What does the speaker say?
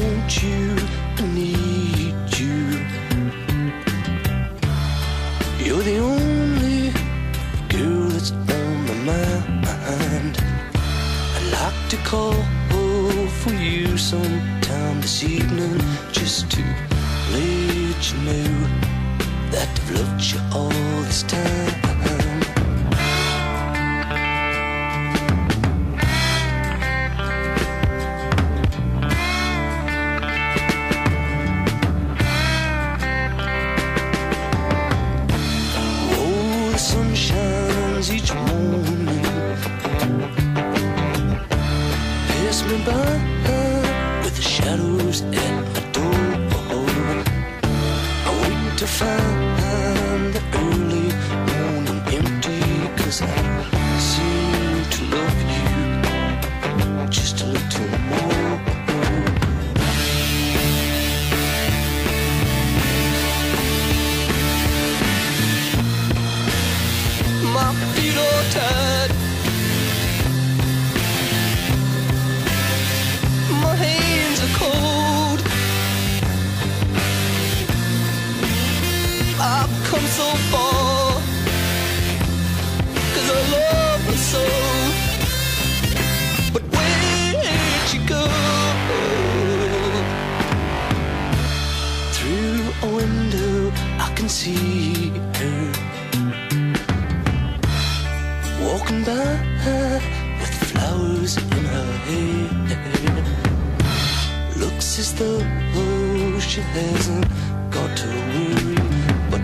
want you, I need you. You're the only girl that's on my mind. I'd like to call for you sometime this evening just to let you know that I've loved you all sun shines each morning. Pass me by with the shadows at my door. I wait to find see her walking by with flowers in her hair. Looks as though she hasn't got to worry, but